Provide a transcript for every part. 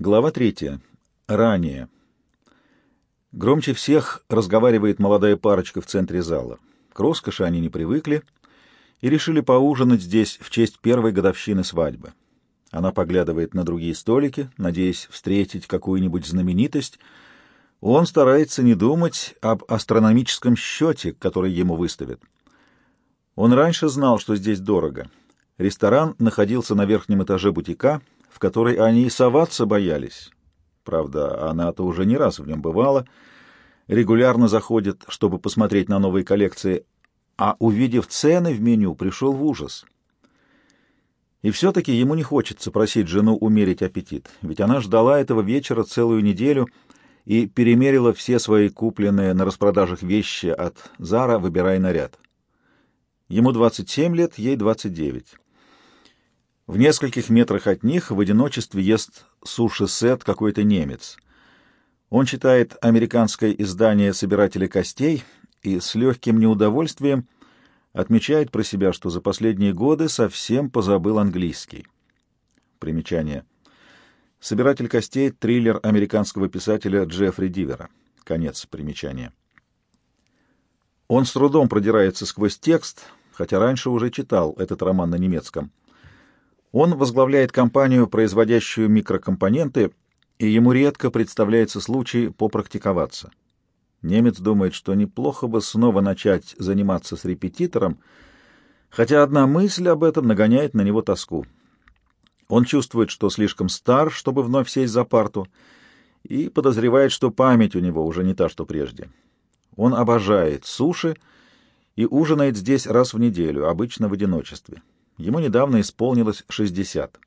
Глава третья. Ранее. Громче всех разговаривает молодая парочка в центре зала. К роскоши они не привыкли и решили поужинать здесь в честь первой годовщины свадьбы. Она поглядывает на другие столики, надеясь встретить какую-нибудь знаменитость. Он старается не думать об астрономическом счете, который ему выставят. Он раньше знал, что здесь дорого. Ресторан находился на верхнем этаже бутика — в который они и соваться боялись. Правда, она-то уже не раз в нем бывала, регулярно заходит, чтобы посмотреть на новые коллекции, а, увидев цены в меню, пришел в ужас. И все-таки ему не хочется просить жену умерить аппетит, ведь она ждала этого вечера целую неделю и перемерила все свои купленные на распродажах вещи от Зара, выбирая наряд. Ему 27 лет, ей 29. В нескольких метрах от них в одиночестве ест суши-сет какой-то немец. Он читает американское издание «Собиратели костей» и с легким неудовольствием отмечает про себя, что за последние годы совсем позабыл английский. Примечание. «Собиратель костей» — триллер американского писателя Джеффри Дивера. Конец примечания. Он с трудом продирается сквозь текст, хотя раньше уже читал этот роман на немецком. Он возглавляет компанию, производящую микрокомпоненты, и ему редко представляется случай попрактиковаться. Немец думает, что неплохо бы снова начать заниматься с репетитором, хотя одна мысль об этом нагоняет на него тоску. Он чувствует, что слишком стар, чтобы вновь сесть за парту, и подозревает, что память у него уже не та, что прежде. Он обожает суши и ужинает здесь раз в неделю, обычно в одиночестве. Ему недавно исполнилось 60.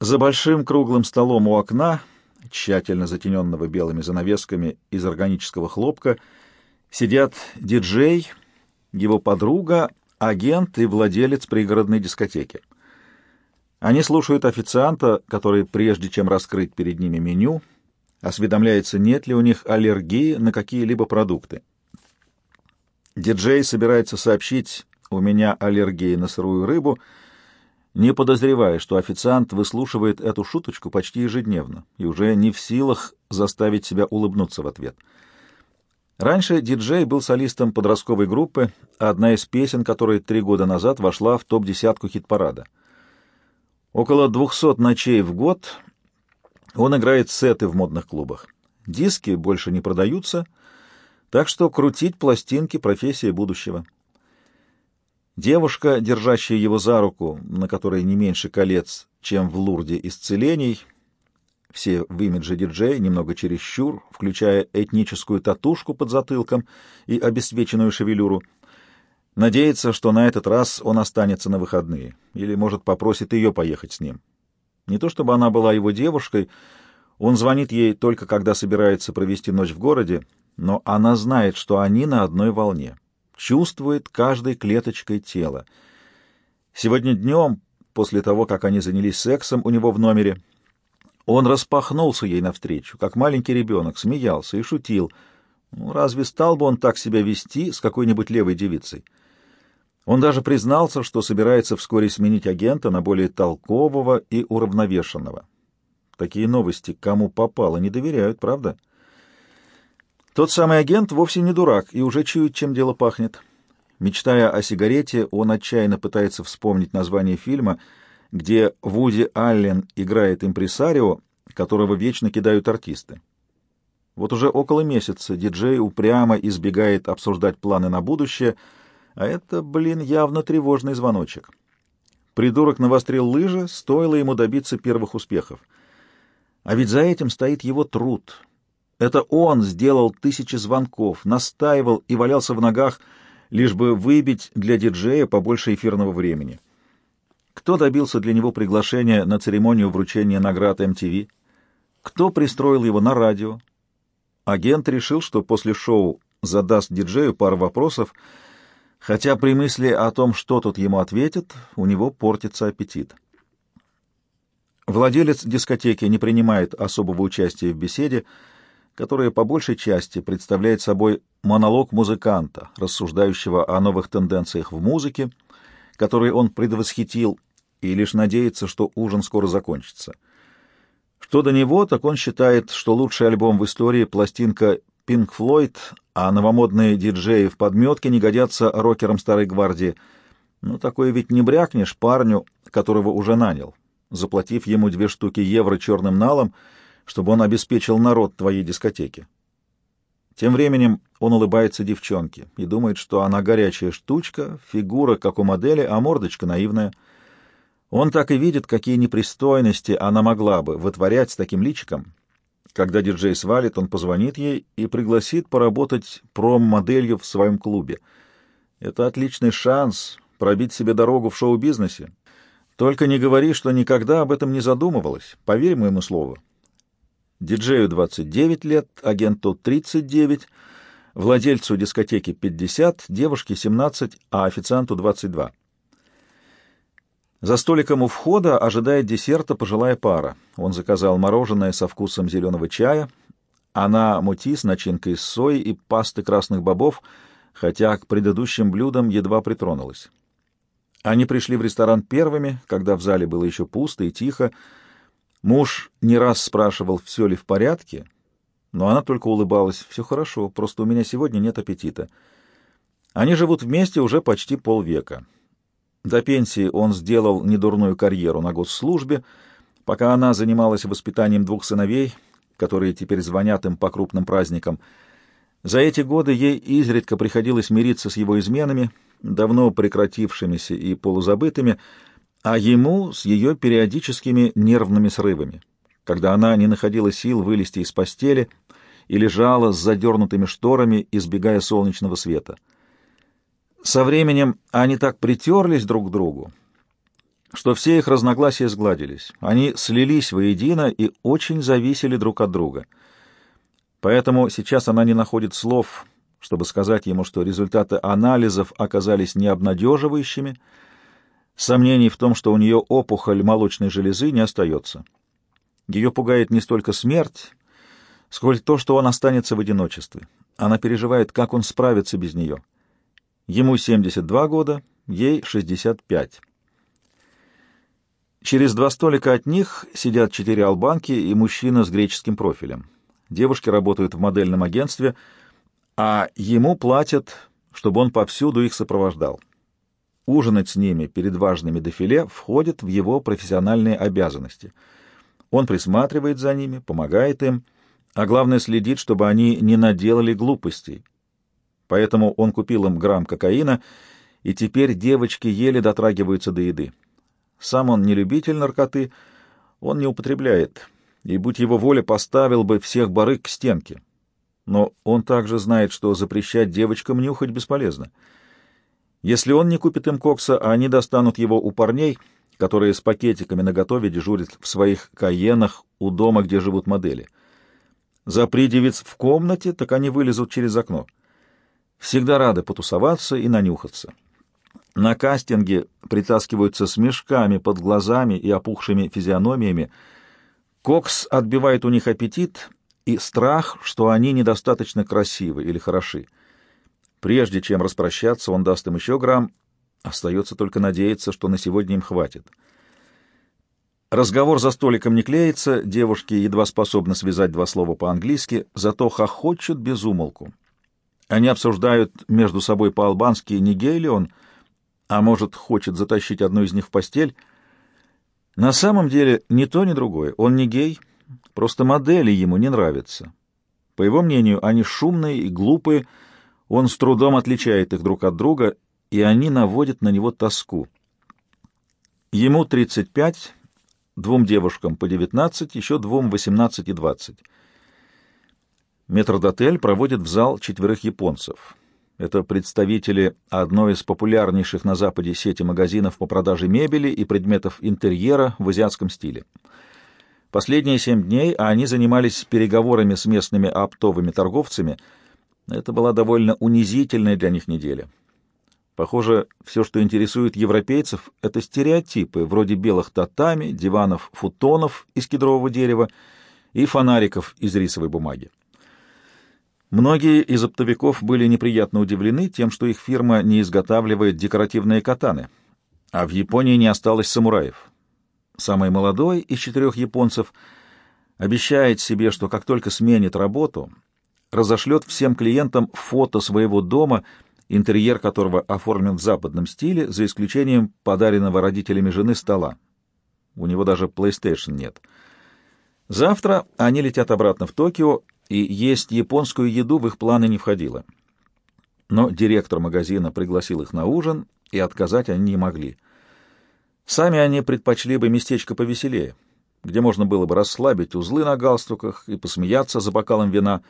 За большим круглым столом у окна, тщательно затененного белыми занавесками из органического хлопка, сидят диджей, его подруга, агент и владелец пригородной дискотеки. Они слушают официанта, который, прежде чем раскрыть перед ними меню, осведомляется, нет ли у них аллергии на какие-либо продукты. Диджей собирается сообщить у меня аллергия на сырую рыбу, не подозревая, что официант выслушивает эту шуточку почти ежедневно и уже не в силах заставить себя улыбнуться в ответ. Раньше диджей был солистом подростковой группы, одна из песен которой три года назад вошла в топ-десятку хит-парада. Около двухсот ночей в год он играет сеты в модных клубах. Диски больше не продаются, так что крутить пластинки — профессия будущего. Девушка, держащая его за руку, на которой не меньше колец, чем в лурде исцелений, все в имидже диджея, немного чересчур, включая этническую татушку под затылком и обесвеченную шевелюру, надеется, что на этот раз он останется на выходные, или, может, попросит ее поехать с ним. Не то чтобы она была его девушкой, он звонит ей только когда собирается провести ночь в городе, но она знает, что они на одной волне чувствует каждой клеточкой тела. Сегодня днем, после того, как они занялись сексом у него в номере, он распахнулся ей навстречу, как маленький ребенок, смеялся и шутил. Ну, разве стал бы он так себя вести с какой-нибудь левой девицей? Он даже признался, что собирается вскоре сменить агента на более толкового и уравновешенного. Такие новости кому попало не доверяют, правда? — тот самый агент вовсе не дурак и уже чует, чем дело пахнет. Мечтая о сигарете, он отчаянно пытается вспомнить название фильма, где Вуди Аллен играет импресарио, которого вечно кидают артисты. Вот уже около месяца диджей упрямо избегает обсуждать планы на будущее, а это, блин, явно тревожный звоночек. Придурок навострил лыжи, стоило ему добиться первых успехов. А ведь за этим стоит его труд — это он сделал тысячи звонков, настаивал и валялся в ногах, лишь бы выбить для диджея побольше эфирного времени. Кто добился для него приглашения на церемонию вручения наград MTV? Кто пристроил его на радио? Агент решил, что после шоу задаст диджею пару вопросов, хотя при мысли о том, что тут ему ответят, у него портится аппетит. Владелец дискотеки не принимает особого участия в беседе, которая по большей части представляет собой монолог музыканта, рассуждающего о новых тенденциях в музыке, которые он предвосхитил, и лишь надеется, что ужин скоро закончится. Что до него, так он считает, что лучший альбом в истории — пластинка Pink Floyd, а новомодные диджеи в подметке не годятся рокерам Старой Гвардии. Ну, такое ведь не брякнешь парню, которого уже нанял, заплатив ему две штуки евро черным налом, чтобы он обеспечил народ твоей дискотеки. Тем временем он улыбается девчонке и думает, что она горячая штучка, фигура, как у модели, а мордочка наивная. Он так и видит, какие непристойности она могла бы вытворять с таким личиком. Когда диджей свалит, он позвонит ей и пригласит поработать пром-моделью в своем клубе. Это отличный шанс пробить себе дорогу в шоу-бизнесе. Только не говори, что никогда об этом не задумывалась. Поверь моему слову. Диджею 29 лет, агенту 39, владельцу дискотеки 50, девушке 17, а официанту 22. За столиком у входа ожидает десерта пожилая пара. Он заказал мороженое со вкусом зеленого чая, она мути с начинкой из сои и пасты красных бобов, хотя к предыдущим блюдам едва притронулась. Они пришли в ресторан первыми, когда в зале было еще пусто и тихо, Муж не раз спрашивал, все ли в порядке, но она только улыбалась. «Все хорошо, просто у меня сегодня нет аппетита». Они живут вместе уже почти полвека. До пенсии он сделал недурную карьеру на госслужбе, пока она занималась воспитанием двух сыновей, которые теперь звонят им по крупным праздникам. За эти годы ей изредка приходилось мириться с его изменами, давно прекратившимися и полузабытыми, а ему с ее периодическими нервными срывами, когда она не находила сил вылезти из постели и лежала с задернутыми шторами, избегая солнечного света. Со временем они так притерлись друг к другу, что все их разногласия сгладились. Они слились воедино и очень зависели друг от друга. Поэтому сейчас она не находит слов, чтобы сказать ему, что результаты анализов оказались необнадеживающими, Сомнений в том, что у нее опухоль молочной железы, не остается. Ее пугает не столько смерть, сколь то, что он останется в одиночестве. Она переживает, как он справится без нее. Ему 72 года, ей 65. Через два столика от них сидят четыре албанки и мужчина с греческим профилем. Девушки работают в модельном агентстве, а ему платят, чтобы он повсюду их сопровождал. Ужинать с ними перед важными дефиле входит в его профессиональные обязанности. Он присматривает за ними, помогает им, а главное следит, чтобы они не наделали глупостей. Поэтому он купил им грамм кокаина, и теперь девочки еле дотрагиваются до еды. Сам он не любитель наркоты, он не употребляет, и, будь его воля, поставил бы всех барыг к стенке. Но он также знает, что запрещать девочкам нюхать бесполезно — если он не купит им кокса, они достанут его у парней, которые с пакетиками наготове дежурят в своих каенах у дома, где живут модели. Запри девиц в комнате, так они вылезут через окно. Всегда рады потусоваться и нанюхаться. На кастинге притаскиваются с мешками под глазами и опухшими физиономиями. Кокс отбивает у них аппетит и страх, что они недостаточно красивы или хороши. Прежде чем распрощаться, он даст им еще грамм. Остается только надеяться, что на сегодня им хватит. Разговор за столиком не клеится, девушки едва способны связать два слова по-английски, зато хохочут без умолку. Они обсуждают между собой по-албански, не гей ли он, а может, хочет затащить одну из них в постель. На самом деле ни то, ни другое. Он не гей, просто модели ему не нравятся. По его мнению, они шумные и глупые, он с трудом отличает их друг от друга, и они наводят на него тоску. Ему 35, двум девушкам по 19, еще двум 18 и 20. Метрдотель проводит в зал четверых японцев. Это представители одной из популярнейших на Западе сети магазинов по продаже мебели и предметов интерьера в азиатском стиле. Последние семь дней они занимались переговорами с местными оптовыми торговцами – это была довольно унизительная для них неделя. Похоже, все, что интересует европейцев, это стереотипы, вроде белых татами, диванов, футонов из кедрового дерева и фонариков из рисовой бумаги. Многие из оптовиков были неприятно удивлены тем, что их фирма не изготавливает декоративные катаны, а в Японии не осталось самураев. Самый молодой из четырех японцев Обещает себе, что как только сменит работу, разошлет всем клиентам фото своего дома, интерьер которого оформлен в западном стиле, за исключением подаренного родителями жены стола. У него даже PlayStation нет. Завтра они летят обратно в Токио, и есть японскую еду в их планы не входило. Но директор магазина пригласил их на ужин, и отказать они не могли. Сами они предпочли бы местечко повеселее, где можно было бы расслабить узлы на галстуках и посмеяться за бокалом вина.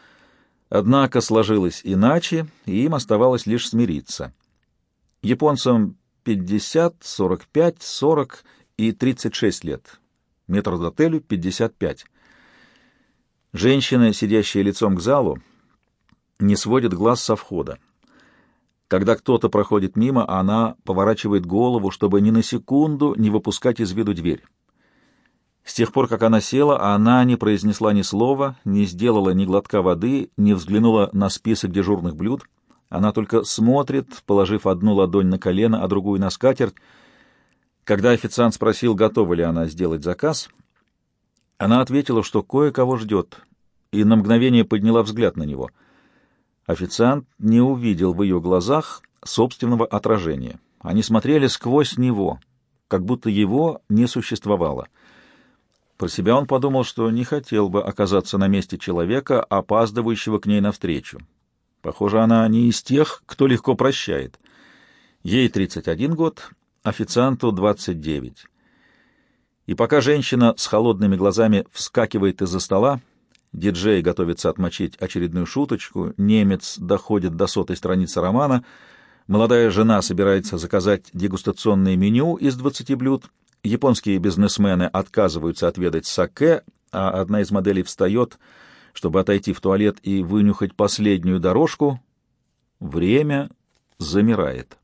Однако сложилось иначе, и им оставалось лишь смириться. Японцам 50, 45, 40 и 36 лет. Метрдотелю 55. Женщина, сидящая лицом к залу, не сводит глаз со входа. Когда кто-то проходит мимо, она поворачивает голову, чтобы ни на секунду не выпускать из виду дверь. С тех пор, как она села, она не произнесла ни слова, не сделала ни глотка воды, не взглянула на список дежурных блюд. Она только смотрит, положив одну ладонь на колено, а другую на скатерть. Когда официант спросил, готова ли она сделать заказ, она ответила, что кое-кого ждет, и на мгновение подняла взгляд на него. Официант не увидел в ее глазах собственного отражения. Они смотрели сквозь него, как будто его не существовало. Про себя он подумал, что не хотел бы оказаться на месте человека, опаздывающего к ней навстречу. Похоже, она не из тех, кто легко прощает. Ей 31 год, официанту 29. И пока женщина с холодными глазами вскакивает из-за стола, диджей готовится отмочить очередную шуточку, немец доходит до сотой страницы романа, молодая жена собирается заказать дегустационное меню из 20 блюд, японские бизнесмены отказываются отведать саке, а одна из моделей встает, чтобы отойти в туалет и вынюхать последнюю дорожку, время замирает.